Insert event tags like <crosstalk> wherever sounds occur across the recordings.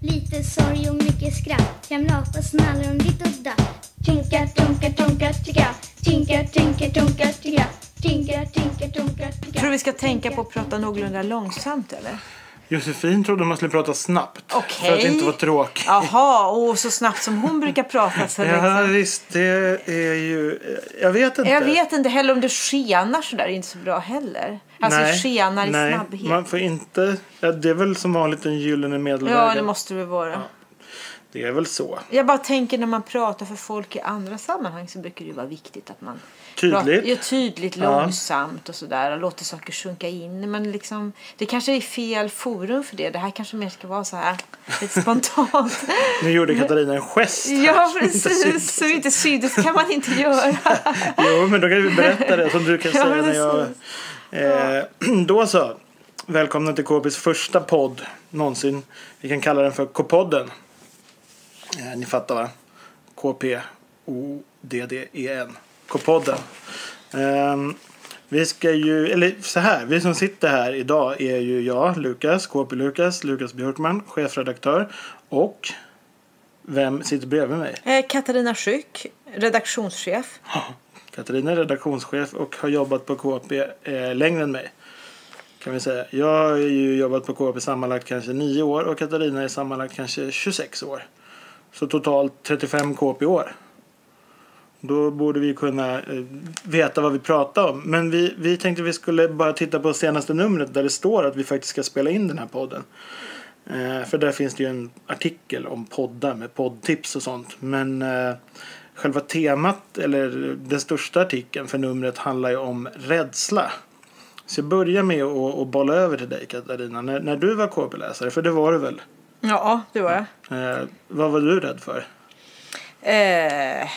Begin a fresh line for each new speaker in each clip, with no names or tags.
Lite sorg och mycket skratt. Kamrater smäller om ditt och datt. Tinka, tonka, tonka, ticka. Tinka, tinka, tonka, ticka. Tinka, tinka, tonka, ticka.
Tror du vi ska tänka på att prata någorlunda långsamt eller?
Josefin trodde man skulle prata snabbt.
Okej.
För att inte vara tråkig.
Jaha, och så snabbt som hon brukar prata. Så
Ja,
liksom.
visst. Det är ju... Jag vet inte.
Jag vet inte heller om det skenar så där, inte så bra heller. Alltså skenar i
nej,
snabbhet.
Man får inte... Ja, det är väl som vanligt en gyllene medelväg.
Ja, det måste det vara.
Det är väl så.
Jag bara tänker när man pratar för folk i andra sammanhang så brukar det vara viktigt att man
Tydligt.
pratar, ja, tydligt,
Ja.
långsamt och sådär och låter saker sjunka in. Men liksom, det kanske är fel forum för det. Det här kanske mer ska vara så här lite <laughs> spontant.
Nu gjorde Katarina en gest. här
ja, precis. Som inte syntes kan man inte göra. <laughs>
Jo, men då kan vi berätta det som du kan
Ja,
säga när jag... Eh, <clears throat> då så. Välkomna till KPs första podd någonsin. Vi kan kalla den för K-podden. Eh, ni fattar va? K-P-O-D-D-E-N. K-podden. Ehm, vi ska ju, eller så här, vi som sitter här idag är ju jag, Lukas, KP Lukas, Lukas Björkman, chefredaktör och vem sitter bredvid mig?
Eh, Katarina Skyck, redaktionschef.
Katarina är redaktionschef och har jobbat på KP eh, längre än mig. Kan vi säga. Jag har ju jobbat på KP sammanlagt kanske 9 år och Katarina är sammanlagt kanske 26 år. Så totalt 35 KP-år. Då borde vi kunna eh, veta vad vi pratar om. Men vi, vi tänkte vi skulle bara titta på senaste numret där det står att vi faktiskt ska spela in den här podden. Eh, för där finns det ju en artikel om poddar med poddtips och sånt. Men eh, själva temat, eller den största artikeln för numret handlar ju om rädsla. Så jag börjar med att, bolla över till dig Katarina. När, när du var KP-läsare, för det var du väl?
Ja, det var jag.
Eh, vad var du rädd för?
Eh,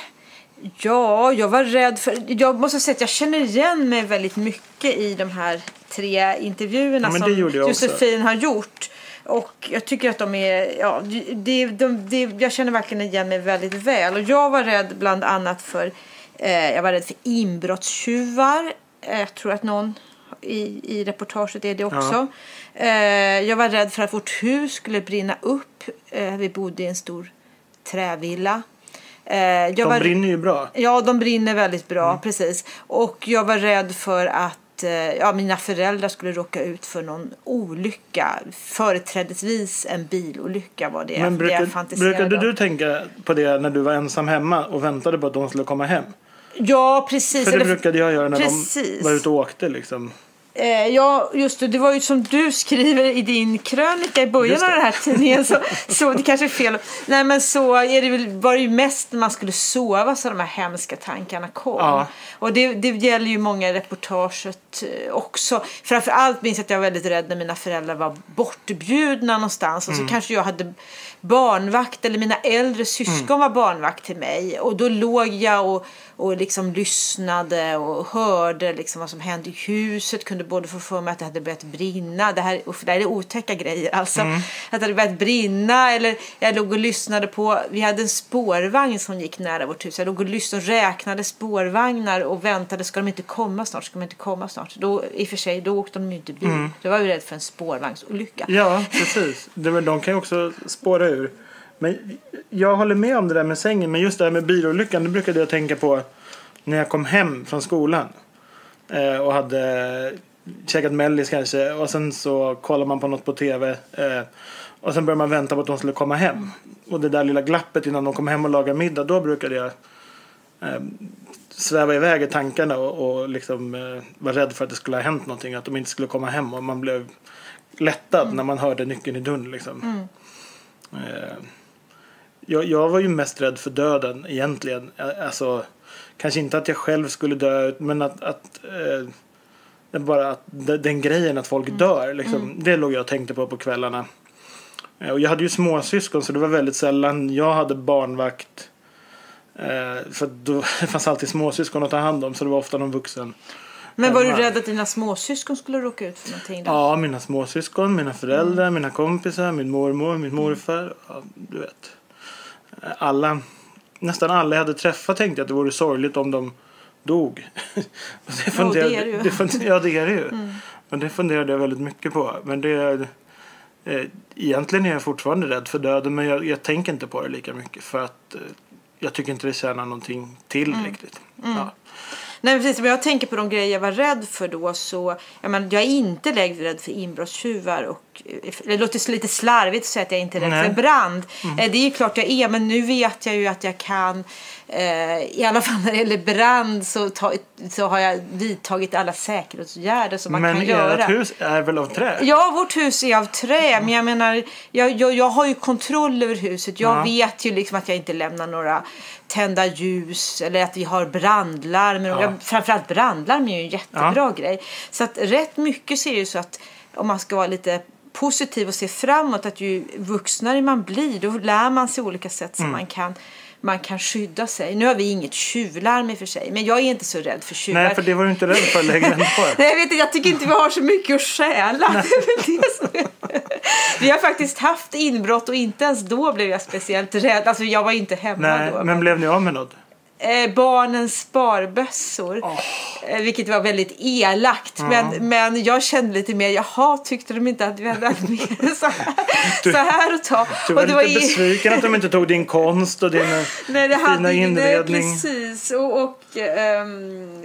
ja, jag var rädd för... Jag måste säga att jag känner igen mig väldigt mycket i de här tre intervjuerna
Ja,
som
jag också.
Josefin har gjort. Och jag tycker att de är... Ja, det, de, det, jag känner verkligen igen mig väldigt väl. Och jag var rädd bland annat för... Eh, jag var rädd för inbrottstjuvar. Eh, jag tror att någon i, i reportaget är det också. Eh, jag var rädd för att vårt hus skulle brinna upp. Eh, vi bodde i en stor trävilla. Eh, jag
De
var,
brinner ju bra.
Ja, de brinner väldigt bra, precis. Och jag var rädd för att eh, ja, mina föräldrar skulle råka ut för någon olycka. Företrädesvis en bilolycka var det,
Men
det jag
brukade
om.
du tänka på det när du var ensam hemma och väntade på att de skulle komma hem?
Ja, precis.
För det brukade jag göra när
Precis.
de var ute och åkte liksom.
Eh, ja, just det. Det var ju som du skriver i din krönika i början av den här tidningen. Så, <laughs> så det kanske är fel. Nej, men så är det väl, var det ju mest när man skulle sova så de här hemska tankarna kom.
Ja.
Och det, det gäller ju många i reportaget eh, också. Framför allt minns jag att jag var väldigt rädd när mina föräldrar var bortbjudna någonstans. Och
Mm.
så kanske jag hade barnvakt eller mina äldre syskon
Mm.
var barnvakt till mig. Och då låg jag och, och liksom lyssnade och hörde liksom vad som hände i huset. Kunde både få för mig att det hade börjat brinna. Det här, uff, det här är otäcka grejer alltså.
Mm.
Att det hade börjat brinna. Eller jag låg och lyssnade på, vi hade en spårvagn som gick nära vårt hus. Jag låg och lyssnade och räknade spårvagnar och väntade. Ska de inte komma snart? Ska de inte komma snart? Då, I och för sig, då åkte de ju inte bil. Då var vi rädd för en spårvagnsolycka.
Mm. Ja, precis. De kan ju också spåra ur. Men jag håller med om det där med sängen. Men just det här med bilolyckan, det brukade jag tänka på när jag kom hem från skolan. Eh, och hade käkat mellis kanske. Och sen så kollar man på något på tv. Eh, och sen börjar man vänta på att de skulle komma hem. Och det där lilla glappet innan de kom hem och lagade middag. Då brukade jag eh, sväva iväg i tankarna och, och liksom eh, vara rädd för att det skulle ha hänt någonting. Att de inte skulle komma hem. Och man blev lättad när man hörde nyckeln i dörren. Liksom. Eh, jag, jag var ju mest rädd för döden egentligen. Alltså, kanske inte att jag själv skulle dö men att, att eh, bara att de- den grejen att folk dör. Liksom, Det låg jag och tänkte på på kvällarna. Eh, Och jag hade ju småsyskon så det var väldigt sällan jag hade barnvakt. Eh, för då <laughs> fanns alltid småsyskon att ta hand om så det var ofta någon vuxen.
Men var du rädd att dina småsyskon skulle råka ut för någonting då?
Ja, mina småsyskon, mina föräldrar, mina kompisar, min mormor, min morfar. Ja, du vet. Alla, nästan alla jag hade träffat tänkte att det vore sorgligt om de dog. <laughs> Det funderade,
det är det ju.
det funder- ja, det är det ju. Men det funderade jag väldigt mycket på. Men det, Eh, egentligen är jag fortfarande rädd för döden men jag, jag tänker inte på det lika mycket för att eh, jag tycker inte det tjänar någonting till
Mm.
riktigt. Ja.
Nej precis, men jag tänker på de grejer jag var rädd för då så jag, menar, jag är inte längre rädd för inbrottstjuvar och det låter lite slarvigt att säga att jag inte är rädd för brand. Eh, Det är ju klart jag är men nu vet jag ju att jag kan eh, i alla fall när det gäller brand så, ta, så har jag vidtagit alla säkerhetsåtgärder som man
Men
kan
ert
göra.
hus är väl av trä?
Ja, vårt hus är av trä, men jag menar, jag, jag, jag har ju kontroll över huset. Jag
Ja.
vet ju liksom att jag inte lämnar några tända ljus eller att vi har brandlarm.
Ja.
Ja. Framförallt brandlarm är ju en jättebra grej. Så att rätt mycket så är det ju så att om man ska vara lite positiv och se framåt att ju vuxnare man blir då lär man sig olika sätt som man kan man kan skydda sig. Nu har vi inget tjuvlarm i och för sig, men jag är inte så rädd för tjuvar.
Nej, för det var du inte rädd för längre än. <laughs>
Nej, jag, vet inte, jag tycker inte vi har så mycket att stjäla. <laughs> <laughs> Vi har faktiskt haft inbrott och inte ens då blev jag speciellt rädd. Alltså jag var inte hemma
Nej,
då.
men blev ni av med något?
Eh, barnens sparbössor. Eh, vilket var väldigt elakt. Men, men jag kände lite mer, jaha, tyckte de inte att vi hade mer <laughs> så här, så här att ta?
Du var
Och det
lite
i-
besviken att de inte tog din konst och din eh, <laughs>
Nej, det
fina
hade ju, nej,
inredning.
precis. Och, och ehm,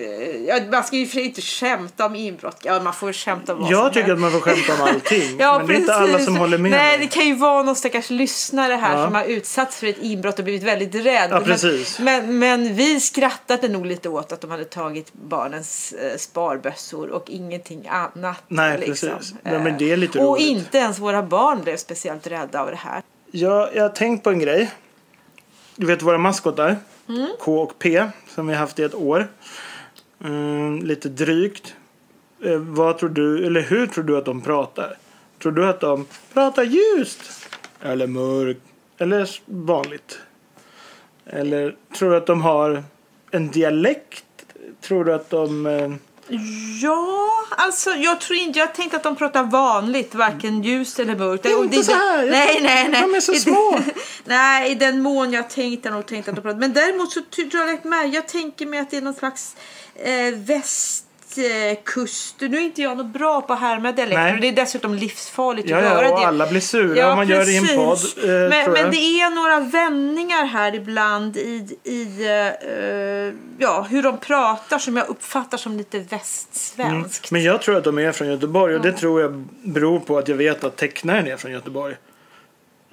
ja, man ska ju inte skämta om inbrott. Ja, man får skämta om vad
Jag tycker
helst.
att man får skämta om allting. <laughs>
Ja,
men det är inte alla
precis.
som håller med
Nej, det kan ju vara någon stackars lyssnare här
Ja.
som har utsatts för ett inbrott och blivit väldigt rädd.
Ja, precis.
Men, men, men vi skrattade nog lite åt att de hade tagit barnens eh, sparbössor och ingenting annat.
Nej,
liksom.
precis. Ja, men det är lite
och
roligt.
inte ens våra barn blev speciellt rädda av det här.
Jag, jag har tänkt på en grej. Du vet våra maskotar.
Mm.
K och P. Som vi har haft i ett år. Mm, lite drygt. Eh, vad tror du, eller hur tror du att de pratar? Tror du att de pratar ljust? Eller mörkt? Eller vanligt? Eller tror du att de har en dialekt? Tror du att de... Eh,
Ja, alltså jag tror inte, jag tänkte att de pratar vanligt, varken ljust eller mörkt.
Inte
Och det-
så här.
Nej, nej, nej.
De är så små. <laughs>
nej, i den mån jag tänkte nog tänkte att de pratar. Men däremot så drar jag med, jag tänker mig att det är någon slags eh, västkust. Nu är inte jag något bra på att härma dialekter
Nej.
och det är dessutom livsfarligt
ja,
att göra
ja, och
det.
alla blir sura om man gör det i en podd.
precis.
Eh,
men, men det är några vändningar här ibland i, i eh, ja, hur de pratar som jag uppfattar som lite västsvenskt.
Men jag tror att de är från Göteborg och det tror jag beror på att jag vet att tecknaren är från Göteborg.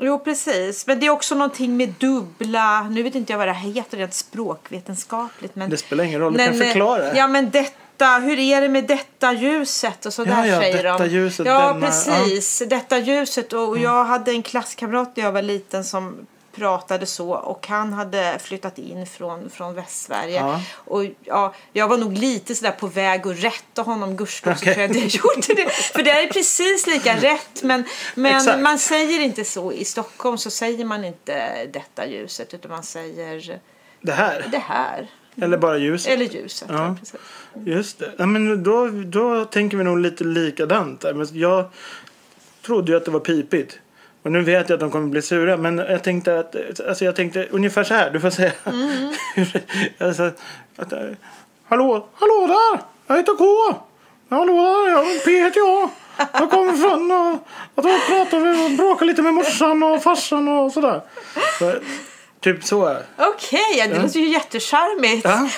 Jo, precis. Men det är också någonting med dubbla... Nu vet inte jag vad det här heter rent språkvetenskapligt. Men,
Det spelar ingen roll, du
men,
kan
eh,
förklara.
Ja, men detta, hur är det med detta ljuset och så
Ja, ja,
säger
detta
de.
ljuset,
ja,
denna-
precis. Detta ljuset. Och och
Mm.
jag hade en klasskamrat när jag var liten som pratade så och han hade flyttat in från, från Västsverige.
Ja.
Och ja, jag var nog lite sådär på väg att rätta honom. Gudskelov
Okej.
tror jag gjorde det. För det är precis lika rätt. Men, men
Exakt.
man säger inte så. I Stockholm så säger man inte detta ljuset utan man säger
Det här.
det här.
Eller bara ljus.
Eller ljuset.
Ja.
Precis.
Just det. Ja, men då, då tänker vi nog lite likadant. Men jag trodde ju att det var pipigt. Och nu vet jag att de kommer bli sura. Men jag tänkte att, alltså jag tänkte ungefär så här. Du får säga.
Mm. <laughs>
alltså, att, hallå, hallå där! Jag heter K. Hallå där, jag, P heter jag. Jag kommer från och, och då pratar vi och bråkar lite med morsan och farsan och sådär. Så, typ så. det.
Okej, ja, det låter ju jättecharmigt.
Ja.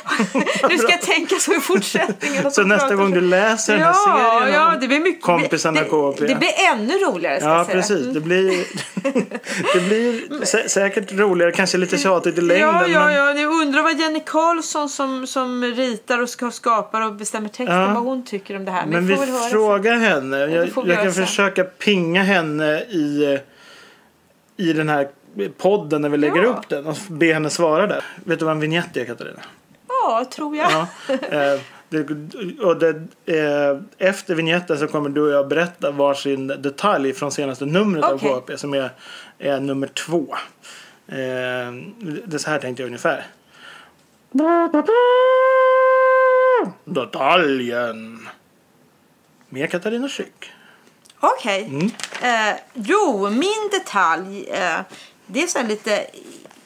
<laughs>
nu ska jag tänka så i fortsättningen.
Så nästa gång du läser den här
Ja,
serien
ja, det blir mycket.
kompisarna
det,
KP.
det blir ännu roligare ska
Ja,
jag säga.
precis. Det blir, <laughs> det blir sä- säkert roligare, kanske lite tjatigt i längden.
Ja, ja,
men
ja. Jag undrar vad Jenny Karlsson som, som ritar och ska skapar och bestämmer texten,
Ja.
vad hon tycker om det här.
men vi
väl höra sen.
frågar henne. Jag,
vi
jag kan
sen.
försöka pinga henne i, i den här podden när vi lägger
Ja.
upp den och be henne svara där. Vet du vad en vignett är, Katarina?
Ja, tror jag.
Ja. eh, det, och det, eh, efter vignetten så kommer du och jag berätta varsin detalj från senaste numret
Okej.
av KP som är, är nummer två. Eh, det så här tänkte jag ungefär. Detaljen. Med Katarina Skyck.
Okej.
Mm.
Eh, jo, min detalj. Eh, det är så lite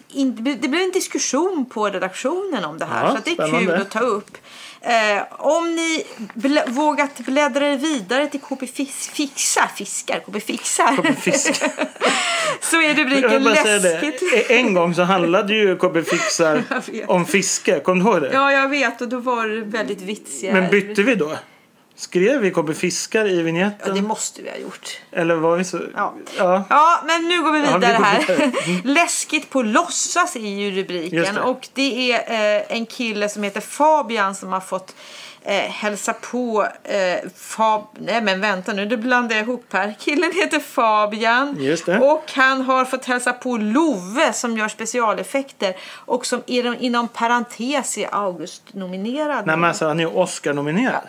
in, det blev en diskussion på redaktionen om det här.
Ja,
så det är
spännande.
kul att ta upp. Eh, om ni blä, vågat bläddra er vidare till Fis, Fixa, Fiskar, KP Fixar. <laughs> Så är rubriken läskigt.
E- En gång så handlade ju KB Fixar <laughs> om fiske. Kommer du ihåg det?
Ja, jag vet och då var det väldigt vitsiga.
Men bytte vi då? Skrev vi KB Fiskar i
Ja,
vignetten?
det måste vi ha gjort.
Eller var vi så...
Ja.
ja.
Ja, men nu går vi
Ja, vi
vidare
går
här.
vidare. <laughs>
Läskigt på låtsas är ju rubriken.
det.
Och det är eh, en kille som heter Fabian som har fått eh, hälsa på eh, Fab... Nej men vänta nu, det blandar jag ihop här. Killen heter Fabian.
Just det.
Och han har fått hälsa på Love som gör specialeffekter. Och som är inom parentes är August-nominerad.
Nej men alltså han är Oscar-nominerad.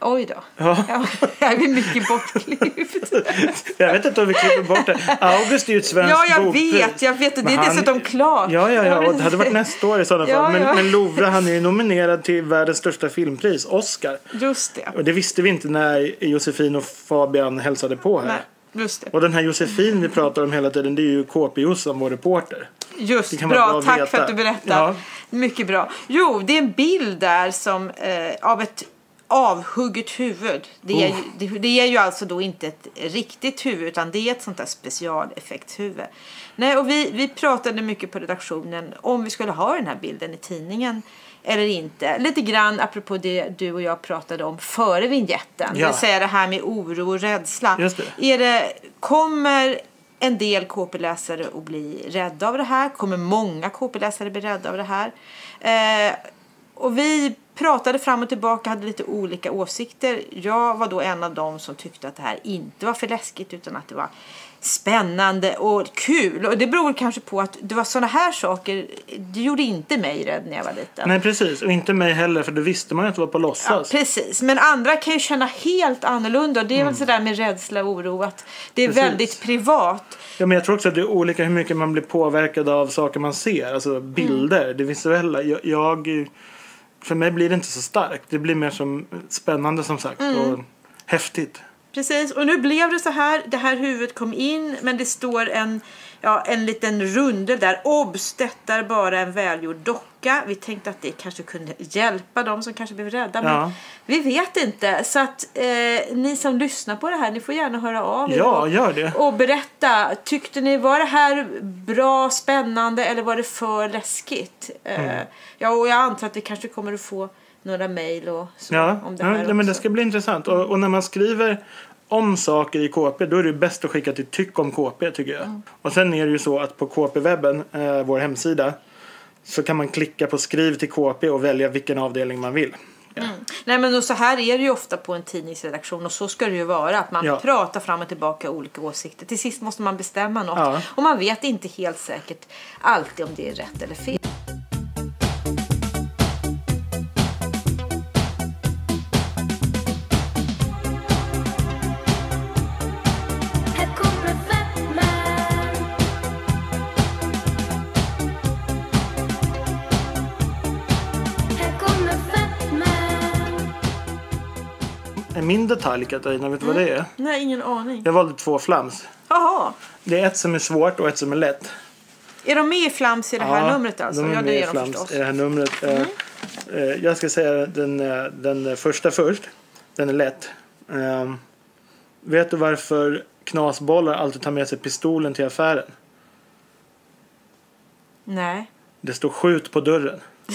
Oj då.
Ja.
Ja, <laughs> jag är mycket bortklippt. <laughs>
Jag vet inte om vi klipper bort det. August är ju ett svenskt
Ja, jag
bokpris.
vet. Jag vet. Det
Men
är
han-
dessutom klart.
Ja, ja, ja. Och det hade varit nästa år i sådana
Ja,
fall. Men,
ja.
men Lovre han är ju nominerad till världens största filmpris, Oscar.
Just det.
Och det visste vi inte när Josefin och Fabian hälsade på här.
Nej, just det.
Och den här Josefin vi pratar om hela tiden det är ju KP Jossan, vår reporter.
Just bra,
bra
tack
veta.
för att du berättar.
Ja.
Mycket bra. Jo, det är en bild där som eh, av ett avhugget huvud. Det är,
Oh.
ju, det, det är ju alltså då inte ett riktigt huvud utan det är ett sånt där specialeffektshuvud. Nej, och vi, vi pratade mycket på redaktionen om vi skulle ha den här bilden i tidningen eller inte. Lite grann apropå det du och jag pratade om före vignetten. Det
Ja.
vill säga det här med oro och rädsla.
Det.
Är det, kommer en del KP-läsare att bli rädda av det här? Kommer många KP-läsare bli rädda av det här? Eh, och vi pratade fram och tillbaka, hade lite olika åsikter. Jag var då en av dem som tyckte att det här inte var för läskigt utan att det var spännande och kul. Och det beror kanske på att det var såna här saker, det gjorde inte mig rädd när jag var liten.
Nej precis, och inte mig heller för det visste man ju att det var på
Ja,
låtsas.
precis, men andra kan ju känna helt annorlunda. Det är väl sådär med rädsla och oro att det är
Mm. Precis.
väldigt privat.
Ja, men jag tror också att det är olika hur mycket man blir påverkad av saker man ser. Alltså bilder, det visuella. Jag, jag, för mig blir det inte så starkt. Det blir mer som spännande som sagt. Och häftigt.
Precis, och nu blev det så här. Det här huvudet kom in, men det står en, ja, en liten rundel där. Obs! Detta är bara en välgjord docka. Vi tänkte att det kanske kunde hjälpa dem som kanske blev rädda. Men
Ja.
vi vet inte. Så att eh, ni som lyssnar på det här, ni får gärna höra av er.
Ja,
och,
gör det.
och berätta. Tyckte ni, var det här bra, spännande eller var det för läskigt?
Mm.
Eh, ja, och jag antar att vi kanske kommer att få några mejl och så
Ja,
om det här
ja men det ska bli intressant. Och, och när man skriver om saker i KP då är det bäst att skicka till tyck om KP tycker jag. Och sen är det ju så att på KP-webben, eh, vår hemsida, så kan man klicka på skriv till KP och välja vilken avdelning man vill. Ja.
Nej men och så här är det ju ofta på en tidningsredaktion och så ska det ju vara. Att man
Ja.
pratar fram och tillbaka olika åsikter. Till sist måste man bestämma något.
Ja.
Och man vet inte helt säkert alltid om det är rätt eller fel.
En min detalj Katarina, vet du vad det är?
Nej, ingen aning.
Jag valde två flams.
Jaha.
Det är ett som är svårt och ett som är lätt.
Är de med i Flams i det här
Ja,
numret alltså?
De är
ja,
med
det
i
är de
flams
förstås.
i det här numret. Eh, eh, Jag ska säga den, eh, den första först. Den är lätt. Eh, Vet du varför knasbollar alltid tar med sig pistolen till affären?
Nej.
Det står skjut på dörren. <laughs>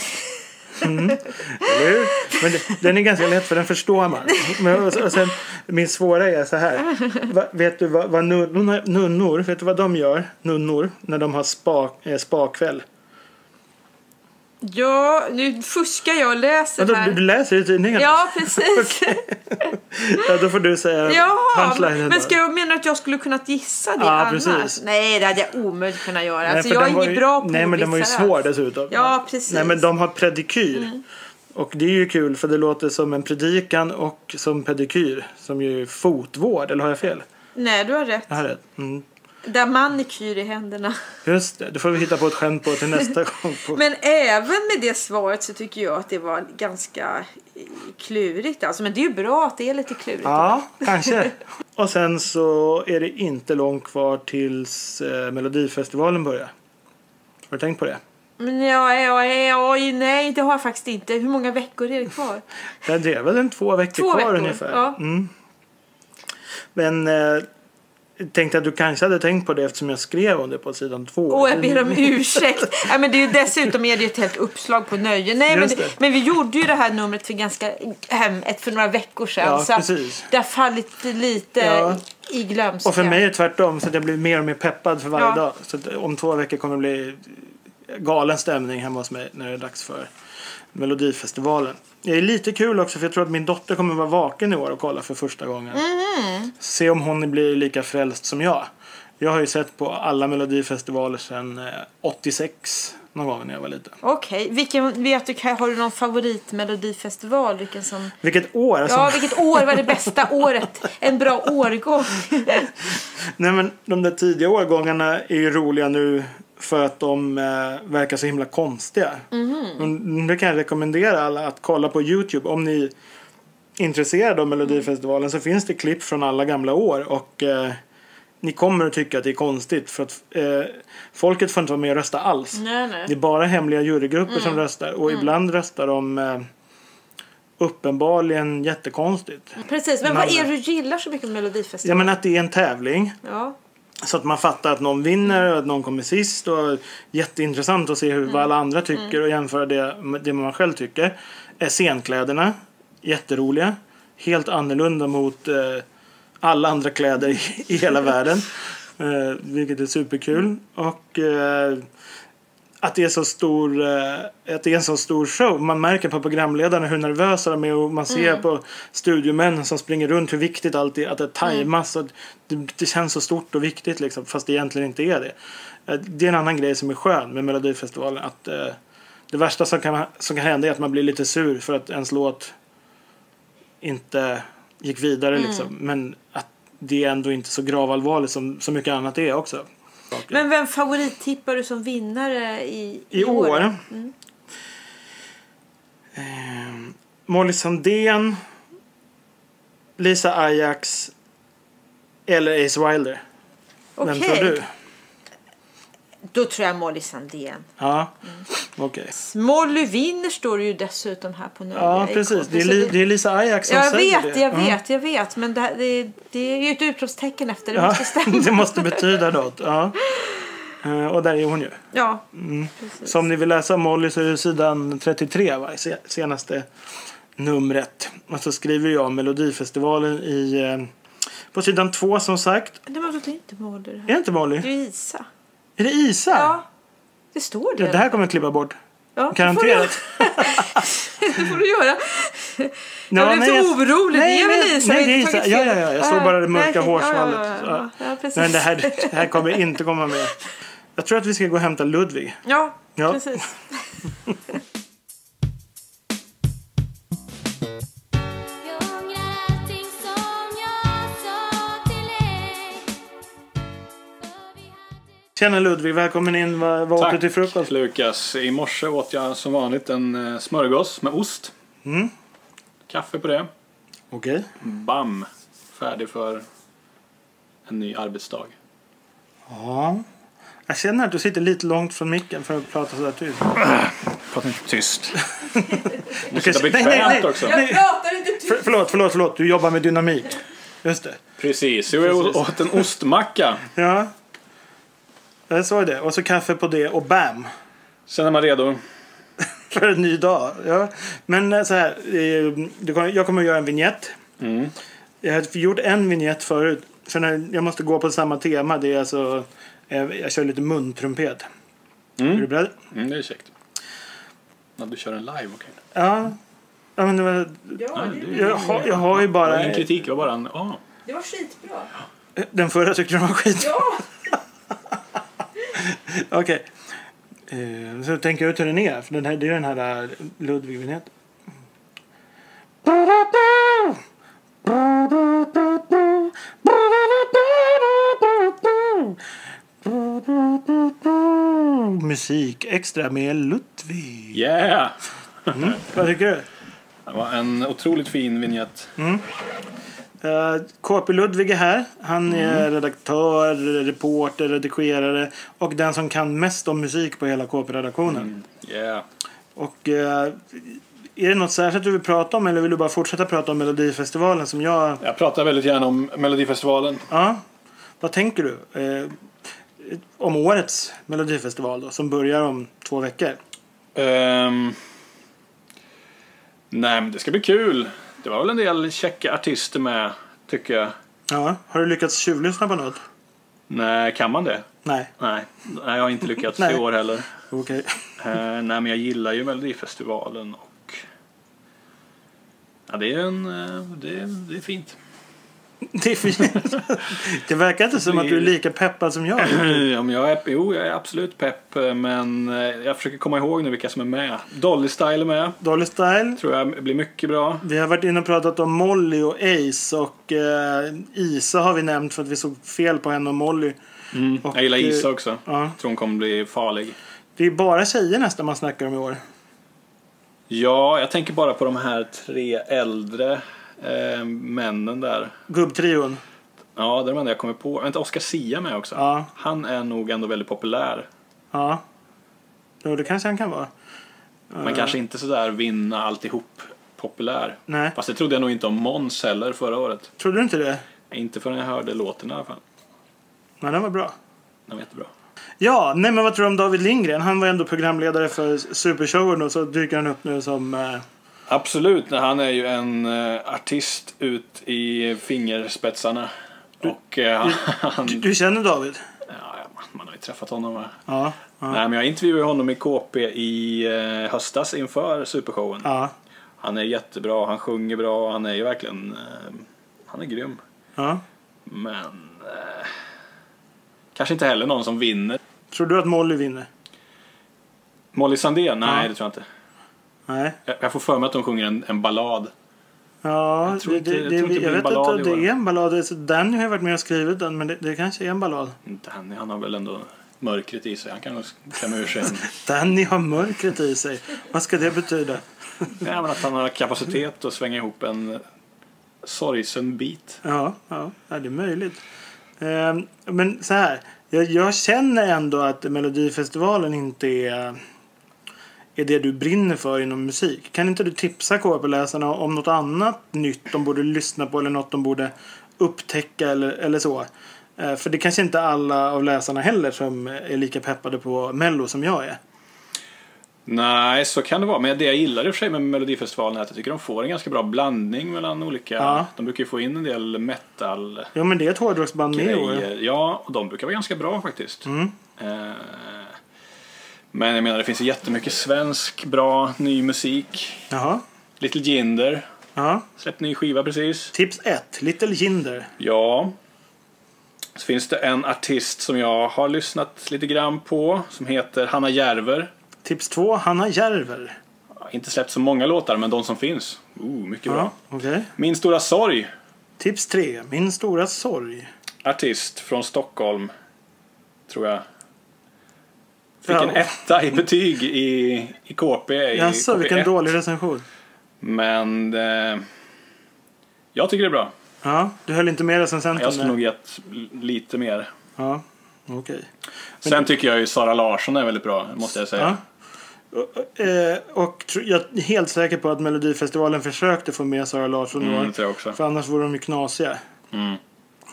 Mm. Eller hur? Men det, den är ganska lätt för den förstår man. Men, och, och sen, min svåra är så här. Va, vet du vad, vad nunnor, nunnor, vet du vad de gör? Nunnor, när de har spa, eh, spakväll.
Ja, nu fuskar jag och läser
Ja,
här.
du läser i tidningen?
Ja, precis. <laughs>
Ja, då får du säga
Ja,
punchlinen
men ska jag mena att jag skulle kunnat gissa det
Ja,
annars?
precis.
Nej, det hade jag omöjligt kunnat göra.
Nej,
alltså, jag är inget bra på
Nej, men den var ju svår
alls.
dessutom.
Ja, precis. Mm.
Nej, men de har predikyr. Och det är ju kul för det låter som en predikan och som pedikyr. Som ju är fotvård, eller har jag fel?
Nej, du har rätt.
Jag har rätt. Mm.
Där manikyr i händerna.
Just det, det får vi hitta på ett skämt på till nästa <laughs> gång. På.
Men även med det svaret så tycker jag att det var ganska eh, klurigt. Alltså, men det är ju bra att det är lite klurigt.
Ja, kanske. <laughs> Och sen så är det inte långt kvar tills eh, Melodifestivalen börjar. Har du tänkt på det?
Men ja, ja, ja, nej, det har jag faktiskt inte. Hur många veckor är det kvar? <laughs>
Det är väl en två veckor
Två
kvar
veckor,
ungefär.
ja.
Mm. Men eh, tänkte att du kanske hade tänkt på det eftersom jag skrev om det på sidan två.
Åh, jag ber om ursäkt. <laughs> Ja, men det är ju dessutom är det ett helt uppslag på nöje. Nej, men, det, men vi gjorde ju det här numret för ganska hem, ett för några veckor sedan.
Ja,
så
precis.
det har fallit lite
Ja.
i glömska.
Och för mig är det tvärtom så att jag blir mer och mer peppad för varje
Ja.
dag. Så om två veckor kommer det bli galen stämning hemma hos mig när det är dags för Melodifestivalen. Det är lite kul också för jag tror att min dotter kommer vara vaken i år och kolla för första gången.
Mm.
Se om hon blir lika frälst som jag. Jag har ju sett på alla Melodifestivaler sedan eh, 86 någon gång när jag var liten.
Okej, vilken, vet du, har du någon favoritmelodifestival? Vilken som...
Vilket år! Alltså.
Ja, vilket år var det bästa <laughs> året? En bra årgång.
Nej, men de där tidiga årgångarna är ju roliga nu för att de eh, verkar så himla konstiga. Mm. Det kan jag rekommendera alla att kolla på Youtube. Om ni är intresserade av Melodifestivalen så finns det klipp från alla gamla år. Och eh, ni kommer att tycka att det är konstigt för att eh, folket får inte vara med och rösta alls.
Nej,
Det är
nej.
bara hemliga jurygrupper som röstar och ibland röstar de eh, uppenbarligen jättekonstigt.
Precis, men vad
Men-
är det du gillar så mycket med
Ja
Melodifestivalen?
men att det är en tävling.
Ja.
Så att man fattar att någon vinner och att någon kommer sist. Och jätteintressant att se hur, vad alla andra tycker och jämföra det med det man själv tycker. Är scenkläderna jätteroliga. Helt annorlunda mot eh, alla andra kläder i, i hela världen. <laughs> Eh, vilket är superkul. Och eh, att det är så stor eh, att det är en så stor show. Man märker på programledarna hur nervösa de är och man ser på studiomännen som springer runt hur viktigt allt är. Att det tajmas. och Det, det känns så stort och viktigt liksom, fast det egentligen inte är det. Eh, Det är en annan grej som är skön med Melodifestivalen. Att, eh, det värsta som kan, som kan hända är att man blir lite sur för att ens låt inte gick vidare. Liksom. Men att det är ändå inte så gravallvarligt som så mycket annat är också.
Men vem favorittippar du som vinnare i,
I år? Eh, Molly Sandén, Lisa Ajax eller Ace Wilder. Vem
Okej.
tror du?
Då tror jag Molly Sandén.
Ja, okej.
Molly vinner står det ju dessutom här på Nöje.
Ja, precis. Det är, Li- det är Lisa Ajax som
Jag
säger
vet,
det.
jag
Ja.
vet, jag vet. Men det, här- det, det är ju ett utropstecken efter. Det
Ja,
måste stämma. <laughs>
det måste betyda något. Ja. Eh, Och där är hon ju.
Ja,
Mm. Så om ni vill läsa Molly så är det sidan 33, va? Se- senaste numret. Och så skriver jag Melodifestivalen i, eh, på sidan 2 som sagt.
Det var väl inte Molly det här?
Är det inte Molly?
Det är Isa.
Är det Isa?
Ja, det står det.
Ja, det här kommer jag klippa bort.
ja, det
Garanterat. <laughs>
Det får du göra.
Ja,
Jag blev så
jag-
orolig.
Nej,
det är väl Isa?
Nej, det är Isa. Ja, ja, ja. Jag såg bara det mörka
nej,
hårsvallet.
Ja, ja.
Men det här, det här kommer inte komma med. Jag tror att vi ska gå och hämta Ludvig.
Ja,
Ja.
precis. <laughs>
Tjena Ludvig, välkommen in. Vad, vad åt du till frukost?
Lukas. I morse åt jag som vanligt en eh, smörgås med ost.
Mm.
Kaffe på det.
Okej.
Bam! Färdig för en ny arbetsdag.
Ja. Jag känner att du sitter lite långt från micken för att prata sådär tyst. <sniffs>
Prata inte tyst. <laughs>
Du
Sitta bekvämt också.
Jag pratar inte tyst.
För, förlåt, förlåt, förlåt. Du jobbar med dynamik. Just det.
Precis. Jo, jag åt en ostmacka.
Ja. Jag såg det. Och så kaffe på det och bam!
Sen är man redo. <laughs>
För en ny dag. Ja. Men eh, så här. eh, Jag kommer att göra en vignett.
Mm.
Jag har gjort en vignett förut. Så när jag måste gå på samma tema. Det är alltså, eh, jag kör lite muntrumpet. Är du
Mm.
beredd?
Mm, det är käckt. Ja, du kör en live, okej.
Ja. ja men det var,
Ja, det,
jag, har, jag har ju bara...
ingen kritik, det var bara en... ah.
det var skitbra.
Den förra tyckte du var skit.
Ja. <laughs>
Okej. Eh, så tänker jag ut hur den är. För den här, det är den här eh, Ludvig-vinjetten. Musik extra med Ludvig. Eh, KP Ludvig är här. Han är redaktör, reporter, redigerare och den som kan mest om musik på hela KP-redaktionen.
Yeah.
Och eh, är det något särskilt du vill prata om eller vill du bara fortsätta prata om Melodifestivalen som jag...
Jag pratar väldigt gärna om Melodifestivalen.
Ja, vad tänker du eh, om årets Melodifestival då, som börjar om två veckor?
Ehm, nej, men det ska bli kul. Det var väl en del checka artister med, tycker jag.
Ja, har du lyckats tjuvlyssna på något?
Nej, kan man det?
Nej,
Nej, nej jag har inte lyckats <laughs> i år heller.
okej.
Eh, nej, men jag gillar ju Melodifestivalen och... Ja, det är en... eh, Det, det är fint.
Det är fint. Det verkar inte som att du är lika peppad som jag.
Ja, men jag är, jo, jag är absolut pepp, eh, men eh, jag försöker komma ihåg nu vilka som är med. Dolly Style är med.
Dolly Style.
Tror jag blir mycket bra.
Vi har varit inne och pratat om Molly och Ace och eh, Isa har vi nämnt för att vi såg fel på henne och Molly. Och,
jag gillar
eh,
Isa också.
Ja,
Tror hon kommer bli farlig.
det är bara tjejer nästan man snackar om i år.
Ja, jag tänker bara på de här tre äldre eh, männen där.
Gubbtrion.
Ja, det är de enda jag kommer på. Vänta, Oscar Sia med också.
Ja.
Han är nog ändå väldigt populär.
Ja. Jo, det kanske han kan vara.
Men kanske inte sådär vinna alltihop populär.
Nej.
Fast det trodde jag nog inte om Måns heller förra året.
Trodde du inte det?
Inte förrän jag hörde låten i alla fall.
Men den var bra.
Den var jättebra.
Ja, nej men vad tror du om David Lindgren? Han var ändå programledare för Supershowen och så dyker han upp nu som... Eh,
Absolut, nej, han är ju en eh, artist ut i fingerspetsarna. Och eh, han...
du, du känner David?
Ja, man har ju träffat honom. Va?
Ja. Ja.
Nej, men jag intervjuade honom i KP i eh, höstas inför Supershowen.
Ja.
Han är jättebra, han sjunger bra, han är ju verkligen... Han är grym.
ja.
Men... Kanske inte heller någon som vinner.
Tror du att Molly vinner?
Molly Sandén? Nej, det tror jag inte.
Nej.
Jag, jag får för mig att de sjunger en, en ballad.
Ja,
Jag tror inte-
det,
jag tror
jag vet inte om det är en ballad. Alltså, Danny har ju varit med och skrivit den, men det, det kanske är en ballad.
Danny, han har väl ändå mörkret i sig. Han kan nog klämma ur sig en... <laughs>
Danny har mörkret i sig. Vad ska det betyda? <laughs>
ja, men att han har kapacitet att svänga ihop en sorgsen bit.
Ja, ja, ja det är möjligt. Ehm, men så här, jag, jag känner ändå att Melodifestivalen inte är, är det du brinner för inom musik. Kan inte du tipsa KP-läsarna om något annat nytt de borde lyssna på eller något de borde upptäcka eller, eller så? Eh, för det kanske inte alla av läsarna heller som är lika peppade på Mello som jag är.
Nej, så kan det vara. Men det jag gillar i och för sig med Melodifestivalen är att jag tycker de får en ganska bra blandning mellan olika...
Ja.
De brukar ju få in en del metal
Ja men det är ett hårdrocksband med i år.
Ja, och de brukar vara ganska bra faktiskt.
Mm.
Eh, men jag menar, det finns ju jättemycket svensk, bra, ny musik.
Jaha.
Little Jinder,
Ja.
släppt ny skiva precis.
Tips 1. Little Jinder.
Ja. Så finns det en artist som jag har lyssnat lite grann på som heter Hanna Järver.
Tips 2. Hanna Järver.
Inte släppt så många låtar, men de som finns. Oh, mycket
Ja,
bra.
okej.
Min stora sorg.
Tips 3. Min stora sorg.
Artist från Stockholm. Tror jag. Fick en etta i betyg i, i KP. I
Jaså, vilken
1.
dålig recension.
Men eh, jag tycker det är bra.
Ja, du höll inte med recensenten?
Jag skulle nog gett lite mer.
Ja, okej.
Sen tycker jag ju Sara Larsson är väldigt bra, måste jag säga.
Ja. Och, eh, och jag är helt säker på att Melodifestivalen försökte få med Sara Larsson i
Mm,
år.
jag också.
För annars vore de ju knasiga.
Mm.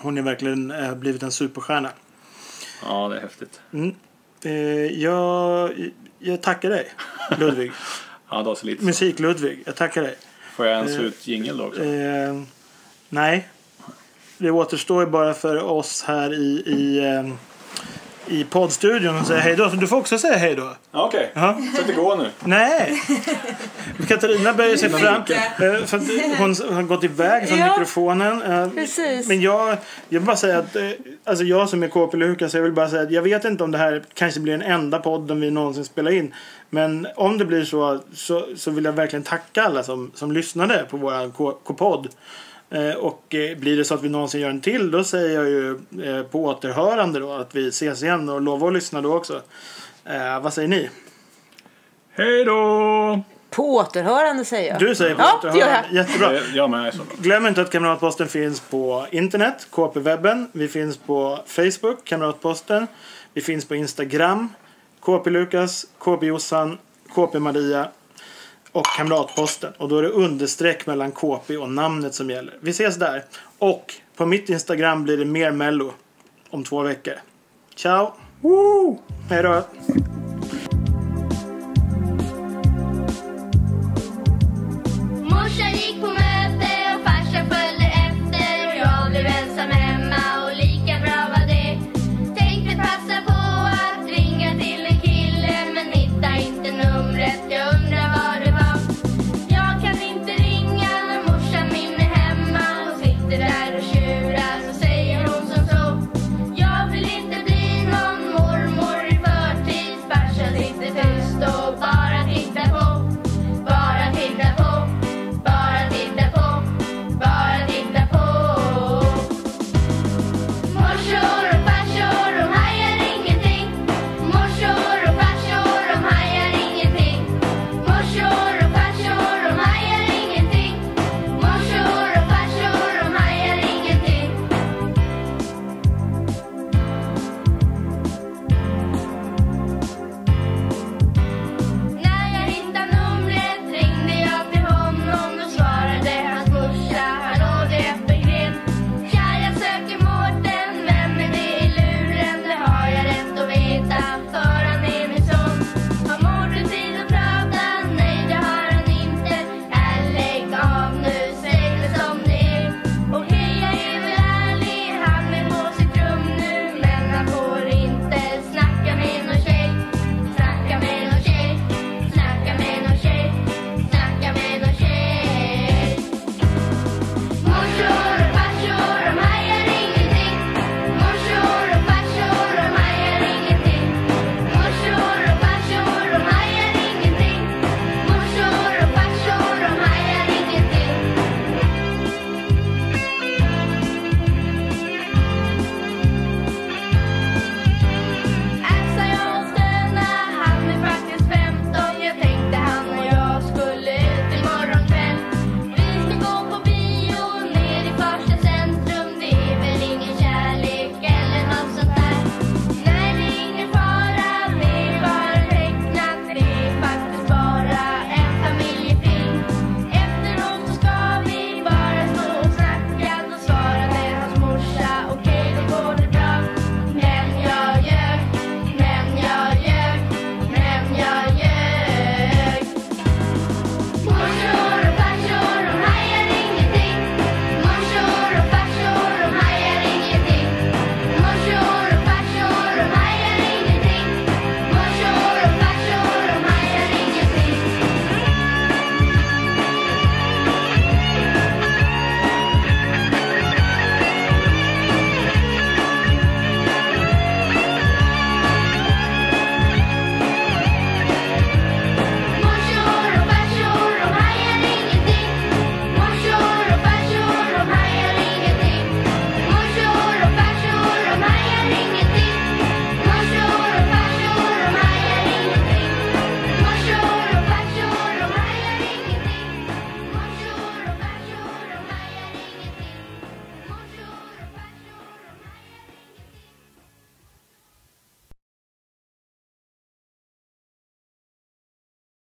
Hon är verkligen eh, blivit en superstjärna.
Ja, det är häftigt.
Mm. Eh, jag, jag tackar dig, Ludvig. <laughs>
Ja, då så lite.
Musik-Ludvig. Jag tackar dig.
Får jag en
Eh,
slutjingel då också?
Eh, nej. Det återstår ju bara för oss här i, i, i poddstudion att säga hej då. Så du får också säga hej då.
Ja, Okej,
Ja.
sätt igång nu.
Nej! Katarina böjer sig fram. eh, För att hon har gått iväg från
Ja.
mikrofonen. eh,
Precis.
Men jag, jag vill bara säga att, eh, alltså jag som är KP Lukas, jag vill bara säga att jag vet inte om det här kanske blir den enda podden vi någonsin spelar in. Men om det blir så, så, så vill jag verkligen tacka alla som, som lyssnade på vår K-podd. Eh, och eh, blir det så att vi någonsin gör en till då säger jag ju eh, på återhörande då att vi ses igen och lovar att lyssna då också. Vad säger ni?
Hej då!
På återhörande säger jag.
Du säger på
Ja,
hör.
jag.
Jättebra.
Det- Jag med.
Glöm inte att Kamratposten finns på internet, KP-webben. Vi finns på Facebook, Kamratposten. Vi finns på Instagram, KP-Lukas, KP-Jossan, KP-Maria och Kamratposten. Och då är det understreck mellan KP och namnet som gäller. Vi ses där. Och på mitt Instagram blir det mer Mello om två veckor. Ciao! Woo! Hej då!